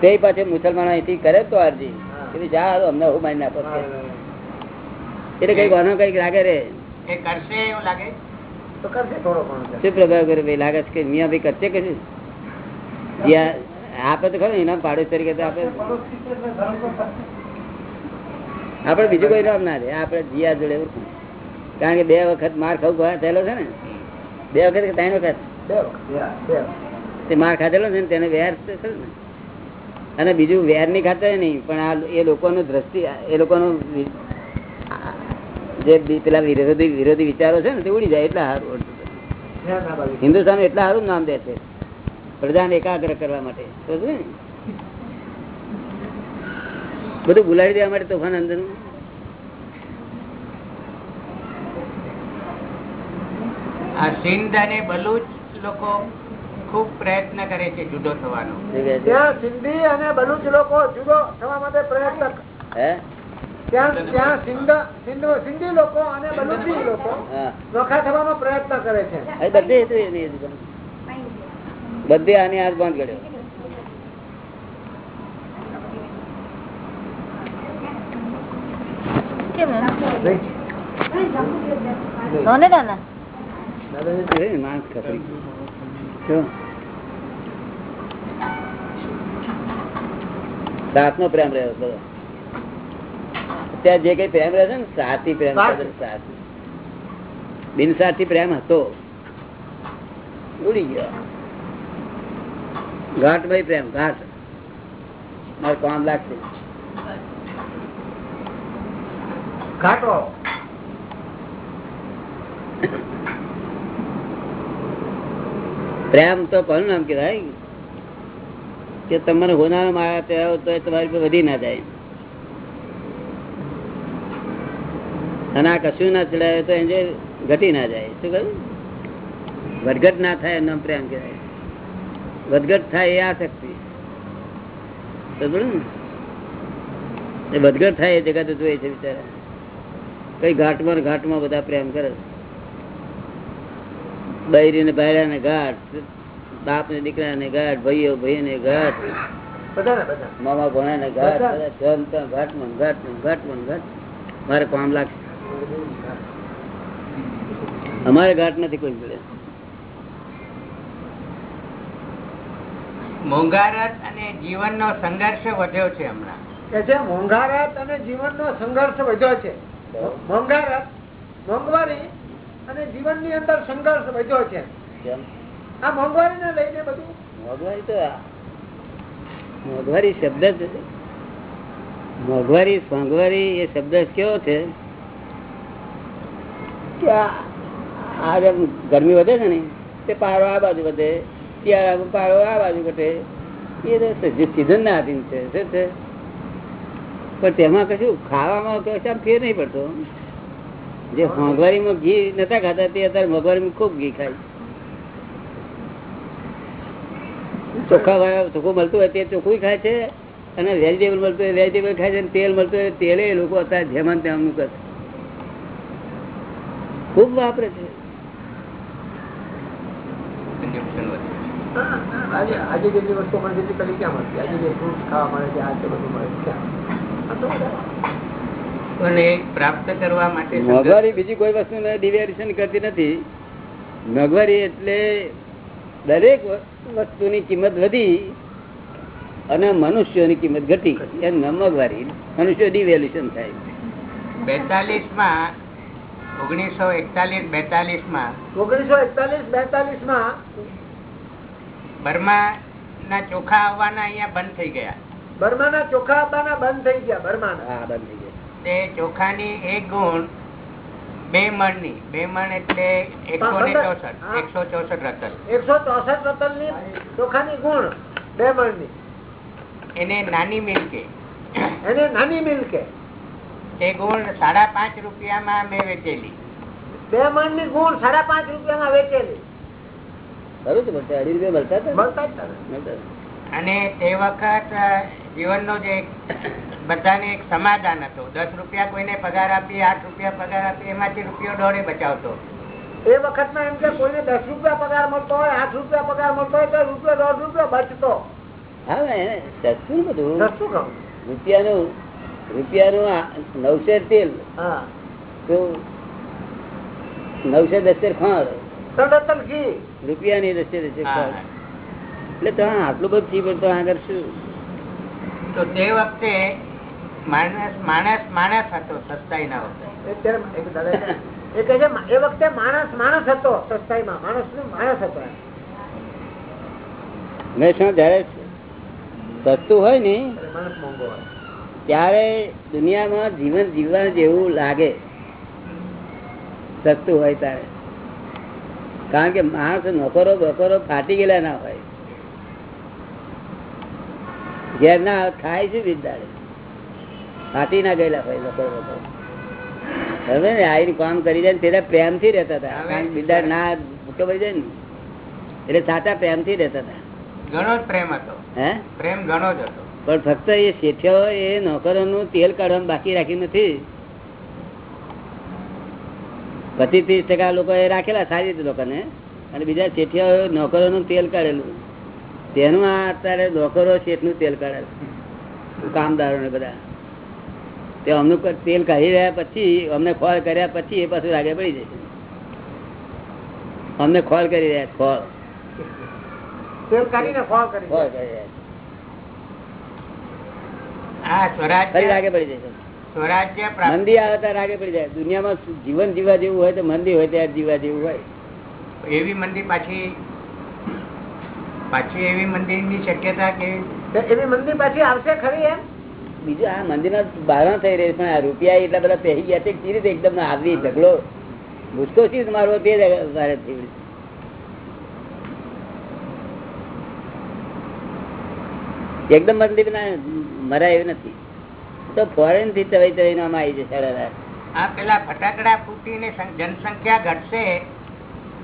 તે પાછે મુસલમાનો અહીંથી કરે તો અરજી. એટલે જા અમને હું મારી નાખો. એટલે કંઈક આનો કંઈક લાગે રે. કરશે એવું લાગે? તો કરશે થોડો ઘણો શું પ્રભાવ કરે ભાઈ લાગે છે કે મિયા ભાઈ કરશે કે? જ્યાં આપે તો ખરું એના પાડોશ તરીકે તો આપે. આપડે બીજું કોઈ નામ ના રે આપડે જીયા જોડે કારણ કે બે વખત માર ખાવું થયેલો છે ને? બે વખત કે ત્રણ વખત. તે માર ખાધેલો છે ને તેને વેર ખરું ને. અને બીજું વેરની ખાતા નહીં પણ આ એ લોકોનું દ્રષ્ટિ એ લોકોનું જે બી પેલા વિરોધી વિરોધી વિચારો છે ને તે ઉડી જાય એટલા સારું. હિન્દુસ્તાન એટલા સારું નામ દે છે. પ્રધાન એકાગ્ર કરવા માટે. બધું ભૂલાવી દેવા માટે તોફાન અંદર સિંધ અને બલુચ લોકો ખૂબ પ્રયત્ન કરે છે જુદો થવાનો. સિંધી અને બલુચ લોકો જુદો થવા માટે પ્રયત્ન હે? ત્યાં ત્યાં સિંધ સિંધ- સિંધી લોકો અને બલુચી લોકો નોખા થવાનો પ્રયત્ન કરે છે. અહીં બધે હતું આની હાથ બંધ કર્યો. રાત. સાતનો પ્રેમ રહ્યો બધો. ત્યાં જે કઈ પ્રેમ રહ્યો છે ને સાથી પ્રેમ સાથી. સાથી. બિનસાથી પ્રેમ હતો. ઉડી ગયો. ઘાટ ભાઈ પ્રેમ ઘાટ. મારે કામ લાગશે. ઘાટો. પ્રેમ તો કોનું નામ કહેવાય? કે તમને હોનાર મારા ત્યાં તો તમારી પર વધી ના જાય. અને આ કશું ના ચડાવે તો એને ઘટી ના જાય. શું કહ્યું? વધઘટ ના થાય એમનો પ્રેમ કહેવાય. વધઘટ થાય એ આ શક્તિ. ને? એ વધઘટ થાય એ જગત જોઈએ છે બિચારા. કઈ ઘાટમાં ઘાટમાં બધા પ્રેમ કરે બૈરી ને ભાઈરા ને ઘાટ બાપ ને દીકરા ને ઘાટ ભાઈઓ ભાઈ ને ઘાટ મામા ભણા ને ઘાટ ઘાટમાં ઘાટમાં ને ઘાટમાં. ઘાટ મારે કામ લાગશે. અમારે ઘાટ નથી કોઈ જોડે. મોંઘારત અને જીવનનો સંઘર્ષ વધ્યો છે હમણાં. કે છે મોંઘારત અને જીવનનો સંઘર્ષ વધ્યો છે. મોંઘારત મોંઘવારી અને જીવનની અંદર સંઘર્ષ વધ્યો છે. કેમ? આ મોંઘવારીને લઈને બધું. મોંઘવારી તો મોંઘવારી શબ્દ જ મોંઘવારી મોંઘવારી એ શબ્દ કેવો છે? કે આ- ગરમી વધે છે ને, તે પારો આ બાજુ વધે શિયાળામાં પારો આ બાજુ ઘટે. એ તો સિઝન ના આધીન છે શું છે પણ તેમાં કશું ખાવામાં કશું ફેર નહીં પડતો. જે મોંઘવારીમાં ઘી નતા ખાતા, તે અત્યારે મોંઘવારીમાં ખૂબ ઘી ખાય. ચોખ્ખા ચોખ્ખું મળતું હોય તે ચોખ્ખું ખાય છે, અને વેજીટેબલ મળતું હોય વેજીટેબલ ખાય છે તેલ મળતું હોય, તેલે લોકો અત્યારે જેમાં તેમનું કરે. ખૂબ વાપરે છે. આજે જેટલી વસ્તુ મળે છે પેલી ક્યાં મળતી? આજે જે ફ્રૂટ ખાવા મળે છે આ બધું મળે ક્યાં? આ તો બધા પણ એ પ્રાપ્ત કરવા માટે મોંઘવારી બીજી કોઈ વસ્તુ ડિવેરિએશન કરતી નથી. મોંઘવારી એટલે દરેક વસ્તુની કિંમત વધી અને મનુષ્યોની કિંમત ઘટી. એમ ન મોંઘવારી મનુષ્ય ડિવેલ્યુશન થાય. બેતાલીસમાં ઓગણીસો એકતાલીસ બેતાલીસમાં ઓગણીસો એકતાલીસ બેતાલીસમાં બર્મા ના ચોખા આવવાના અહીંયા બંધ થઈ ગયા. બર્માના ચોખા આપવાના બંધ થઈ ગયા બર્માના. હા બંધ થઈ ગયા. તે ચોખાની એક ગુણ બે મણની બે મણ એટલે એકસો ને ચોસઠ. એકસો ચોસઠ રતન. એકસો ચોસઠ રતનની ચોખાની ગુણ બે મણની એને નાની મિલકે. એને નાની મિલ કે તે ગુણ સાડા પાંચ રૂપિયામાં મેં વેચેલી. બે મણની? ગુણ સાડા પાંચ રૂપિયામાં વેચેલી. અને તે વખત જીવનનો જે બધાને એક સમાધાન હતો. દસ રૂપિયા કોઈને પગાર આપી આઠ રૂપિયા પગાર આપી એમાંથી રૂપિયો દોડે બચાવતો. એ વખતમાં એમ કે કોઈને દસ રૂપિયા પગાર મળતો હોય આઠ રૂપિયા પગાર મળતો હોય તો રૂપિયો દોઢ રૂપિયો બચતો. હા ને સસ્તું બધું? સસ્તું કહું. રૂપિયાનું રૂપિયાનું તેલ. તો દસેર રૂપિયાની એટલે તો આટલું બધું ફી ભરતો આગળ શું? તો તે વખતે માણસ માણસ માણસ હતો સસ્તાઈ ના વખતે. એ કહે, છે એ વખતે માણસ માણસ હતો સસ્તાઈમાં માણસ માણસ હતો મેં શું જયારે સસ્તું હોય ને માણસ મોંઘો હોય. ત્યારે દુનિયામાં જીવન જીવવા જેવું લાગે. સસ્તું હોય ત્યારે. કારણ કે માણસ નોકરો બકરો ફાટી ગયેલા ના હોય. ઘેર ના ખાય છે વિદ્યાર્થી ફાટી ના ગયેલા હોય નોકરો બકરો. હવે ને? આઈને કામ કરી જાય ને પેલા પ્રેમથી રહેતા હતા. કારણ વિદ્યાર્થી ના ભૂકો પડી જાય ને. એટલે સાચા પ્રેમથી રહેતા હતા. ઘણો જ પ્રેમ હતો. હે? પ્રેમ ઘણો જ હતો. પણ ફક્ત એ શેઠિયો એ નોકરોનું તેલ કાઢવાનું બાકી રાખ્યું નથી. પચીસ ત્રીસ ટકા લોકો એ રાખેલા સારી રીતે લોકોને. અને બીજા શેઠિયાઓ નોકરોનું તેલ કાઢેલું. તેનું આ અત્યારે નોકરો શેઠનું તેલ કાઢેલું કામદારો ને બધા. તે અમનું તેલ કાઢી રહ્યા પછી અમને ખોળ કર્યા પછી એ પાછું રાગે પડી જશે અમને ખોળ કરી રહ્યા ખોળ તેલ કાઢીને કરી ખોળ કરી રહ્યા ફરી રાગે પડી જશે મંદી આવે ત્યારે રાગે પડી જાય. દુનિયામાં જીવન જીવા જેવું હોય તો મંદી હોય ત્યારે જીવા જેવું હોય. એવી મંદી પાછી પાછી એવી મંદિરની શક્યતા કે એવી મંદિર પાછી આવશે ખરી એમ? બીજું આ મંદિરમાં બારણ થઈ રહી છે, પણ આ રૂપિયા એટલા બધા પહેરી ગયા છે કે રીતે એકદમ આવી ઝઘડો. ગુસ્સો શી મારવો તે વારે થઈ વળી. એકદમ મંદિર ના મરાય એવું નથી. તો ફોરેનથી તવાઈ તવાઈ આમાં આવી જશે આ પેલા ફટાકડા ફૂટીને જનસંખ્યા ઘટશે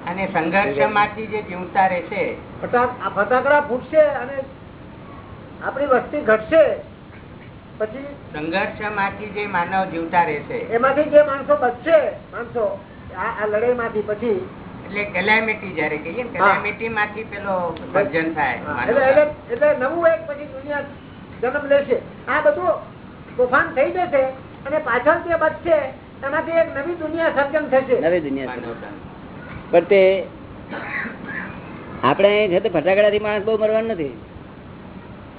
અને સંઘર્ષમાંથી જે જીવતા રહેશે. ફટાકડા ફૂટશે અને આપણી વસ્તી ઘટશે. પછી સંઘર્ષમાંથી જે માનવ જીવતા રહેશે. એમાંથી જે માણસો બચશે માણસો આ આ લડાઈમાંથી પછી એટલે કેલામિટી જયારે કહીએ ને કેલામિટી માંથી પેલો સર્જન થાય એટલે એટલે એટલે નવું એક પછી દુનિયા જન્મ લેશે. આ બધું તોફાન થઈ જશે અને પાછળ જે બચશે એમાંથી એક નવી દુનિયા સર્જન થશે. નવી દુનિયા પણ તે આપણે અહીં છે તે ફટાકડાથી માણસ બહુ મરવાનું નથી.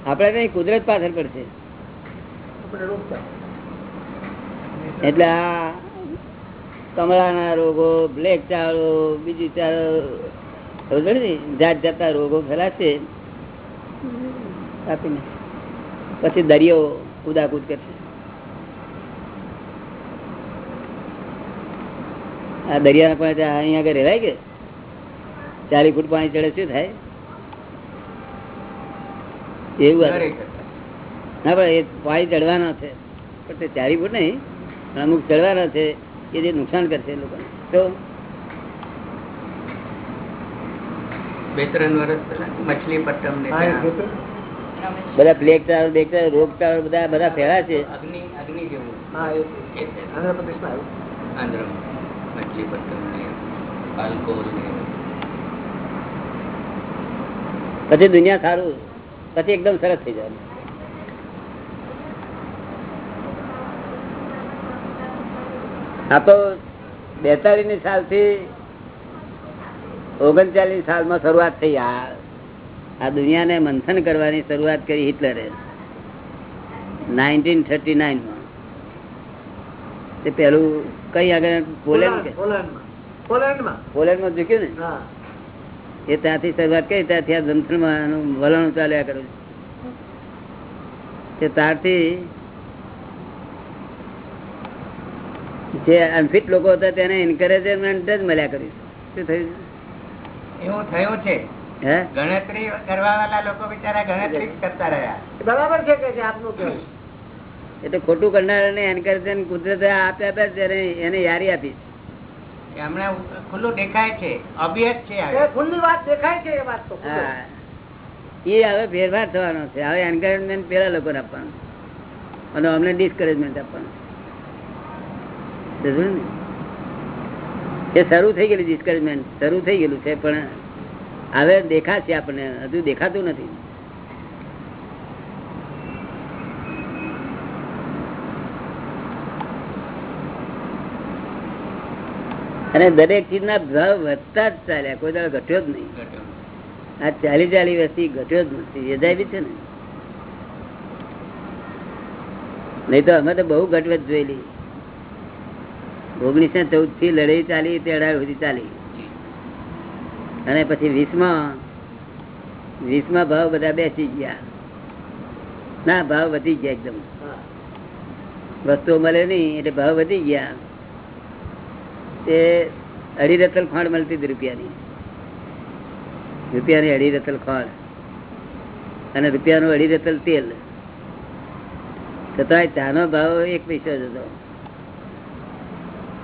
આપણે નહીં કુદરત પાછળ પડશે. એટલે આ કમળાના રોગો બ્લેક ચાળો બીજી ચાળો? જાત જાતના રોગો ફેલાશે આપીને. પછી દરિયો કુદાકુદ કરશે. આ દરિયાના પાણી અહીંયા આગળ રહેવાય કે? ચાલીસ ફૂટ પાણી ચડે શું થાય? એવું. ના પણ એ પાણી ચડવાના છે. પણ તે ચારી ફૂટ નહીં અમુક ચડવાના છે. કે જે નુકસાન કરશે લોકો. તો બે ત્રણ વર્ષ. બધા રોગ બધા બધા છે. અગ્નિ અગ્નિ જેવું. આંધ્રપ્રદેશમાં આવ્યું. આંધ્રમાં. મછલીપટ્ટમ ને પાલકોલ ને. પછી દુનિયા સારું. પછી એકદમ સરસ થઈ જાય. આ તો બેતાલીસની સાલથી ઓગણચાલીસ સાલમાં શરૂઆત થઈ. આ આ દુનિયાને મંથન કરવાની શરૂઆત કરી હિટલરે. Nineteen thirty નાઇનમાં. તે પેલું કઈ આગળ? પોલેન્ડ પોલેન્ડમાં. પોલેન્ડમાં. ઝૂક્યું ને? એ ત્યાંથી શરૂઆત કરી ત્યાંથી આ જંત્રમાં વલણ ચાલ્યા કરું તે ત્યારથી જે અનફિટ લોકો હતા તેને એન્કરેજમેન્ટ જ મળ્યા કર્યું શું થયું? એવું થયું છે. ગણતરી કરવા વાળા લોકો બિચારા ગણતરી કરતા રહ્યા. બરાબર છે કે આપનું કહેવું. એટલે ખોટું કરનારાને એન્કરેજમેન્ટ કુદરતે આપ્યા આપ્યા ત્યારે એને એને યારી આપી. હમણાં ખુલ્લું દેખાય છે. અભ્યસ છે ખુલ્લી વાત દેખાય છે એ વાત તો એ હવે ફેરફાર થવાનો છે. હવે એન્કરેજમેન્ટ પેલા લોકોને આપવાનું. અને અમને ડિસ્કરેજમેન્ટ આપવાનું? એ શરૂ થઈ ગયેલું ડિસ્કરેજમેન્ટ શરૂ થઈ ગયેલું છે પણ હવે દેખાશે આપણને હજુ દેખાતું નથી. અને દરેક ચીજના ભાવ વધતા જ ચાલ્યા કોઈ દાડો ઘટ્યો જ નહીં. આ ચાલી ચાલી વસ્તી ઘટ્યો જ નથી બી છે ને. નહીં તો અમે તો બહુ ઘટવત જોયેલી. ઓગણીસો ચૌદથી લડાઈ ચાલી તે અઢાર સુધી ચાલી. અને પછી વીસમાં વીસમાં ભાવ બધા બેસી ગયા. ના, ભાવ વધી ગયા એકદમ. વસ્તુઓ મળે નહીં, એટલે ભાવ વધી ગયા. તે અઢી રતલ ખાંડ મળતી હતી રૂપિયાની. રૂપિયાની અઢી રતલ ખાંડ. અને રૂપિયાનું અઢી રતલ તેલ. છતાંય ચાનો ભાવ એક પૈસો જ હતો.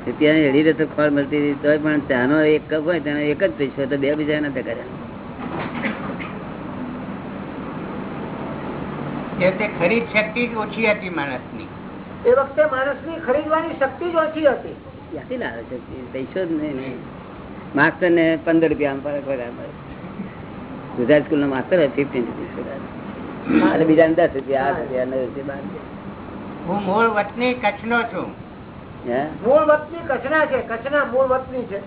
રૂપિયાની એડી રતલ ખાંડ મળતી હતી તોય પણ ત્યાંનો એક કપ હોય તેનો એક જ પૈસો તો બે બીજા નથી કર્યા. ખરીદ શક્તિ જ ઓછી હતી માણસની. એ વખતે માણસની ખરીદવાની શક્તિ જ ઓછી હતી. ક્યાંથી લાવે છે? પૈસો જ નહીં માસ્ટર ને પંદર રૂપિયા મળે ગુજરાત સ્કૂલ નો માસ્ટર ફિફ્ટીન રૂપીસ અને બીજા દસ રૂપિયા આઠ રૂપિયા નવ રૂપિયા બાર રૂપિયા. હું મૂળ વતની કચ્છનો છું. હે? મૂળ વતની કચ્છના છે કચ્છના મૂળ વતની છે.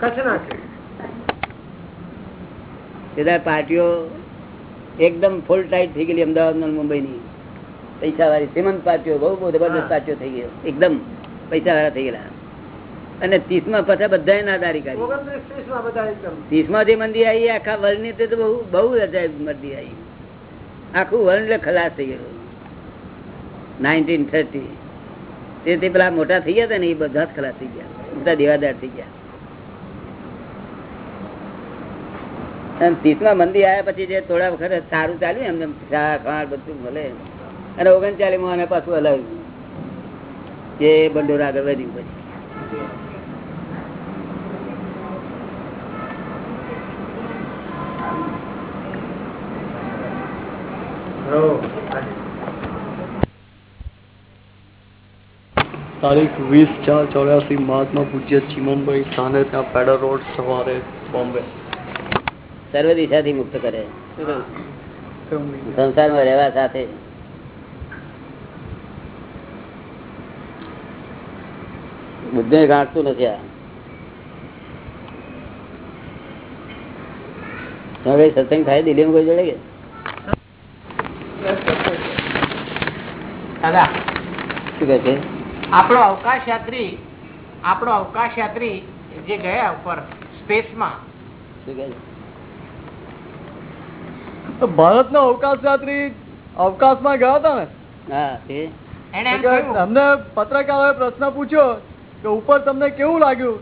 કચ્છના છે. પાર્ટીઓ એકદમ ફૂલ ટાઈટ થઈ ગયેલી અમદાવાદ મુંબઈ ની પૈસા વાળી શ્રીમંત પાર્ટીઓ બહુ બહુ જબરદસ્ત પાર્ટીઓ થઈ ગયો એકદમ પૈસા વાળા થઈ ગયેલા. અને ત્રીસમાં પાછા બધા નાદારી કરી. ત્રીસમાં જે મંદી આવી આખા વર્લ્ડની તો બહુ બહુ અજાયબ મંદી આવી. આખું વર્લ્ડ ખલાસ થઈ ગયું નાઇન્ટીન થર્ટી તે તે પેલા મોટા થઈ ગયા ને એ બધા જ ખલાસ થઈ ગયા. બધા દેવાદાર થઈ ગયા. ત્રીસમાં મંદી આવ્યા પછી જે થોડા વખત સારું ચાલ્યું એમને ચા ખાણ બધું મળે. અને ઓગણચાલીસમાં અને પાછું હલાવ્યું. જે બંડોર આગળ વધ્યું પછી. તારીખ વીસ ચાર ચોર્યાસી મહાત્મા પૂજ્ય ચીમનભાઈ સ્થાને ત્યાં પેડર રોડ સવારે બોમ્બે. સર્વ દિશાથી મુક્ત કરે. સંસારમાં રહેવા સાથે. બુદ્ધે ગાંઠતું નથી આ. હવે સત્સંગ થાય દિલ્હી કોઈ જોડે કે? શું કહે છે? આપણો અવકાશ યાત્રી આપણો અવકાશ યાત્રી જે ગયા ઉપર સ્પેસમાં. શું કહે છે? ભારતનો અવકાશ યાત્રી અવકાશમાં ગયા હતા ને? હા તે. એને એમ તો કે કહ્યું અમને પત્રકારોએ પ્રશ્ન પૂછ્યો કે ઉપર તમને કેવું લાગ્યું?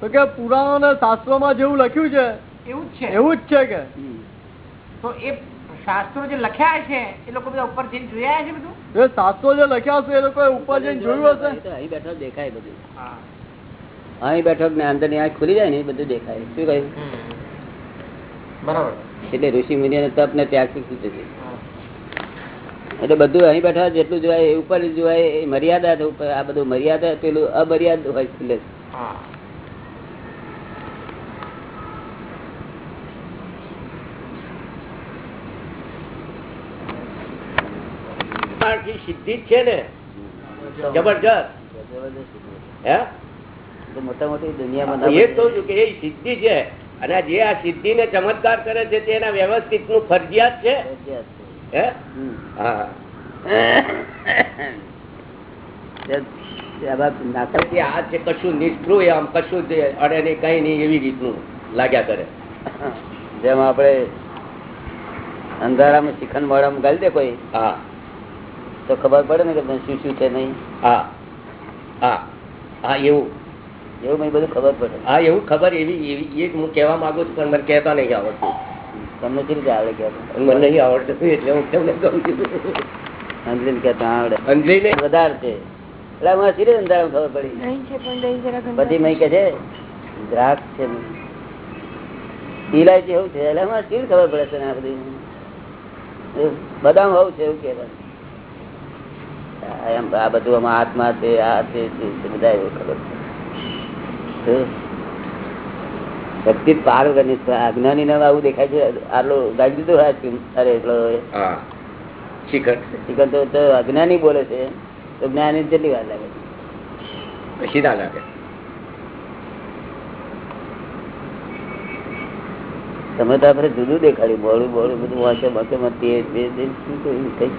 તો કે પુરાણો ને શાસ્ત્રો માં જેવું લખ્યું છે. એવું જ છે. એવું જ છે કે. તો એ શાસ્ત્રો જે લખ્યા છે એ લોકો બધા ઉપર જઈને જોયા છે બધું? એ શાસ્ત્રો જે લખ્યા હશે એ લોકોએ ઉપર જઈને જોયું હશે. એ અહીં બેઠો દેખાય બધું. હા. અહીં બેઠો ને અંદરની આંખ ખુલી જાય ને બધું દેખાય. શું કહ્યું? બરાબર. એટલે ઋષિ મુનિ તપ ને ત્યાગ શીખી છે. એટલે બધું અહીં બેઠા જેટલું જોવાય એ ઉપર જોવાય એ મર્યાદા ઉપર આ બધું મર્યાદા પેલું અમર્યાદ હોય છે હા સિદ્ધિ છે ને? જબરજસ્ત. હે? તો મોટા મોટી દુનિયામાં એ કહું છું કે એ સિદ્ધિ છે. અને જે આ સિદ્ધિ ને ચમત્કાર કરે છે તેના વ્યવસ્થિતનું ફરજિયાત છે? હે? હા. આ છે કશું નિષ્ફળ આમ કશું અડે નહીં કઈ નહીં એવી રીતનું લાગ્યા કરે. જેમ આપણે અંધારામાં શિખંડ મોડામાં ગાલી દે કોઈ? હા. તો ખબર પડે ને કે શું શું છે નહીં? હા. હા. હા એવું. એવું મને બધું ખબર પડે. હા એવું ખબર એવી એવી એ હું કહેવા માંગુ છું પણ મને કહેતા નહીં આવડતું. તમને કેવી રીતે આવડે કે મને નહીં આવડતું એટલે હું તમને કહું છું. અંજલીને કહેતા આવડે. અંજલિને? વધારે છે. એટલે અમારે સિરિયસ અંધારામાં ખબર પડી. બધી મહી પણ દહીં મેં કે છે દ્રાક્ષ છે ઇલાયચી એવું છે એટલે અમારે કેવી ખબર પડે છે ને આ બધી બદામ હોવું છે એવું કહેવાય. આ બધું આમાં આત્મા છે આ છે બધા એવું ખબર છે. પાર વગરની અજ્ઞાની નામ આવું દેખાય છે આટલું ગાડી દીધું આઈસ્ક્રીમ અરે એટલો ચિકન ચિકન તો અજ્ઞાની બોલે છે તો જ્ઞાની કેટલી વાર લાગે? પછી લાગે. તમે તો આપડે જુદું દેખાડ્યું બોળું બોલું બધું વાંચે મતે મતે શું કહ્યું કઈ?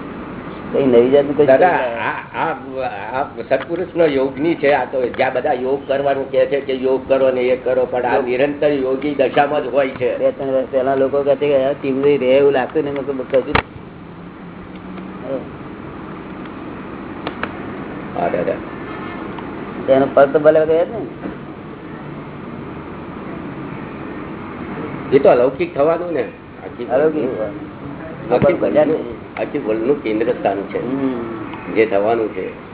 સત્પુરુષ નો યોગની છે આ તો જ્યાં બધા યોગ કરવાનું કે છે કે યોગ કરો ને એ કરો પણ આ નિરંતર યોગી દશામાં જ હોય છે. બે ત્રણ વર્ષ પહેલા લોકો કહે છે ચીમડી રે એવું લાગતું ને. કશું હા દાદા. એનો ફળ તો ભલે ગયા ને એ તો અલૌકિક થવાનું ને. અલૌકિક આખી વર્લ્ડનું- કેન્દ્ર સ્થાન છે જે થવાનું છે.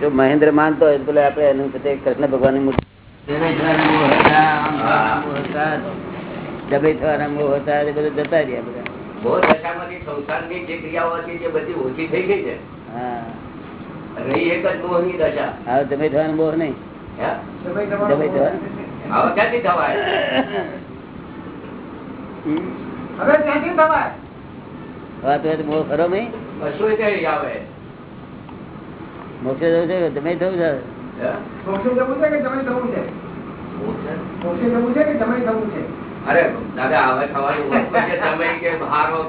જો મહેન્દ્ર માનતો હોય તો આપણે એનું સાથે કૃષ્ણ ભગવાનની મૂર્તિ. ડબઈ થવાના મોહ હતા એ બધું જતા રહ્યા બધા. બહુ દશામાંથી સંસારની જે ક્રિયાઓ હતી તે બધી ઓછી થઈ ગઈ છે. હા. રહી એક જ મોહની દશા. હવે ડબઈ થવાનો મોહ નહીં. હે? થવાનો હવે ક્યાંથી થવાય? હવે ત્યાંથી થવાય? વાત હોય તો મોહ ખરો નહીં મોક્ષે જવું છે તમે થવું છે? અરે દાદા થવાનું કે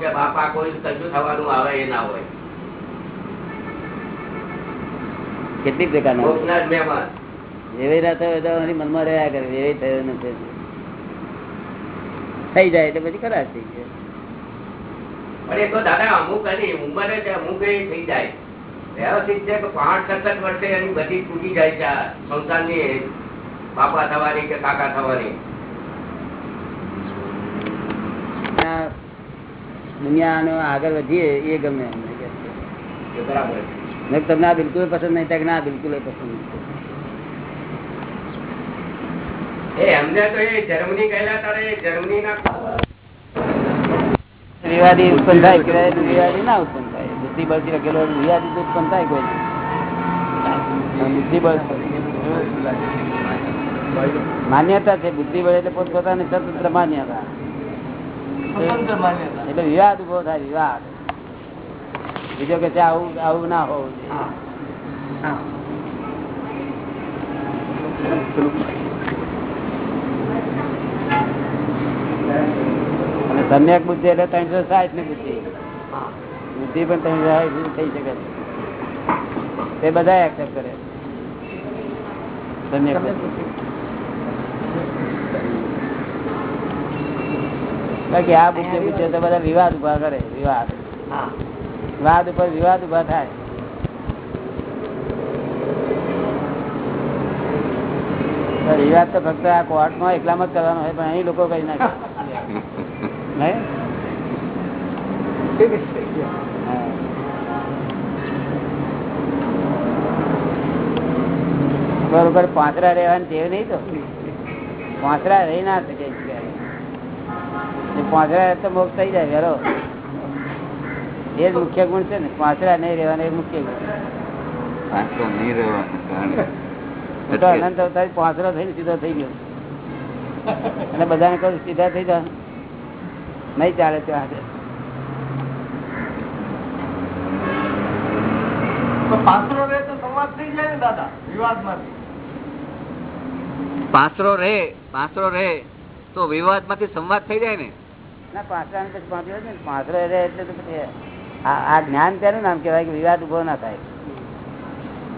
કે બાપા કોઈ કશું થવાનું આવે એ ના હોય. પ્રકારના? એવી રાત મનમાં રહ્યા કરે એવી થયો નથી. થઈ જાય એટલે પછી ખરાબ થઈ ગયો પણ એ તો દાદા અમુક એની ઉંમરે અમુક એ થઈ જાય. વ્યવસ્થિત છે કે પાંચ સત્તર વર્ષે એની બધી તૂટી જાય છે સંસારની બાપા થવાની કે કાકા થવાની. દુનિયાનો આગળ વધીએ એ ગમે. અમને બરાબર મેં તમને આ બિલકુલ પસંદ નહીં ત્યાં ના બિલકુલ પસંદ નહીં એ એમને તો એ જર્મની ગયેલા તારે જર્મની જર્મનીના વિવાદી ઉત્પન્ન થાય કે ના ઉત્પન્ન થાય. બુદ્ધિ બળથી લખેલો હોય, ઉત્પન્ન થાય કોઈ બુદ્ધિ બળ માન્યતા છે. બુદ્ધિ બળ એટલે પોતપોતાની સ્વતંત્ર માન્યતા. એટલે વિવાદ ઊભો થાય વિવાદ. બીજો કે છે આવું આવું ના હોવું જોઈએ. અને સમ્યક બુદ્ધિ એટલે ત્રણસો સાઠની બુદ્ધિ. બુદ્ધિ પણ ત્રણસો સાઠ થઈ શકે. તે બધા એક્સેપ્ટ કરે. સમ્યક બાકી આ બુદ્ધિ બુદ્ધિ તો બધા વિવાદ ઊભા કરે વિવાદ. વિવાદ ઉપર વિવાદ ઊભા થાય. વિવાદ તો ફક્ત આ કોર્ટમાં એકલામાં જ કરવાનો હોય પણ અહીં લોકો કઈ નાખે. બરોબર પાંચરા રહેવાની ટેવ નહીં તો? પાંચરા રહી ના શકે પાંચરા તો મોક્ષ થઈ જાય વેરો એ જ મુખ્ય ગુણ છે ને પાંચરા નહીં રહેવાનો એ મુખ્ય ગુણ. નહીં રહેવાનું તો અનંત અવતાર પાંચરો થઈને સીધો થઈ ગયો. અને બધાને કહું સીધા થઈ જાઓ નહીં ચાલે તો સંવાદ થઈ જાય ને દાદા વિવાદમાંથી પાંસરો રહે પાંસરો રહે તો વિવાદમાંથી સંવાદ થઈ જાય ને. ના પાંચરા પછી ને પાંચરો રહે એટલે તો પછી આ આ જ્ઞાન તેનું નામ કહેવાય કે વિવાદ ઊભો ના થાય.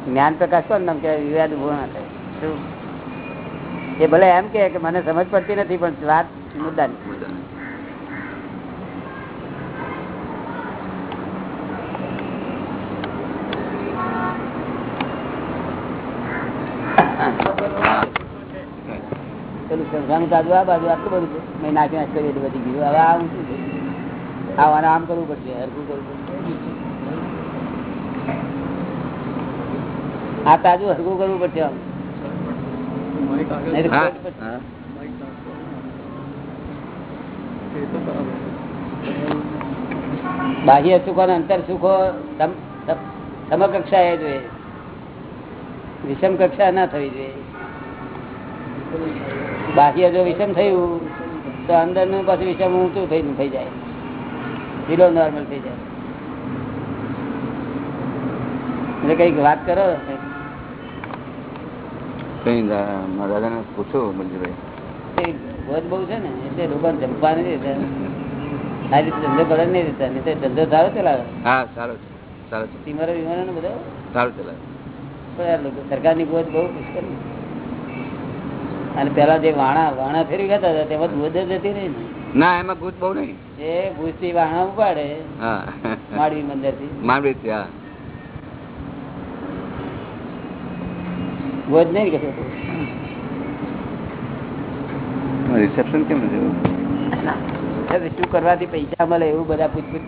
જ્ઞાન પ્રકાશ કોણ નામ કહેવાય? વિવાદ ઊભો ના થાય. એ ભલે એમ કે કે મને સમજ પડતી નથી પણ વાત મુદ્દા મુદ્દાની. પેલું સંસારનું કાજુ આ બાજુ આટલું બધું છે. મેં નાખી નાખ કરી એટલું બધી ગયું હવે આ હું શું છે આમ કરવું પડશે હરકું કરવું પડશે? આ તાજું હરકું કરવું પડશે આમ. બાહ્ય સુખો ને અંતર સુખો સમકક્ષા એ જોઈએ. વિષમ કક્ષા ના થવી જોઈએ. બાહ્ય જો વિષમ થયું તો અંદરનું પાછું વિષમ ઊંચું થઈ થઈ જાય. ઝીરો નોર્મલ થઈ જાય. એટલે કંઈક વાત કરો. કઈ દાદાને પૂછો મંજુભાઈ બોધ બહુ છે ને એટલે લોકો જમવા નથી દેતા. આજે ધંધો કરે નહીં દેતા નહીં તો ધંધો સારો ચલાવે. હા સારો સારું ટીમરો વિમાનો બધો? સારું ચલાવે. પણ સરકારની બોધ બહુ પુષ્કળ અને પેલા જે વાણા વાણા ફેરવી ગયા હતા તેમાં બોધ જતી રહી ના એમાં ગુજ બહુ નહીં. એ ભૂસથી વાણા ઉપાડે માંડવી મંદિરથી માંડવી થી, હા. બોધ નહીં કહેતો રિસેપ્શન કેમ નથી? શું કરવાથી પૈસા મળે એવું બધા પૂછપૂછ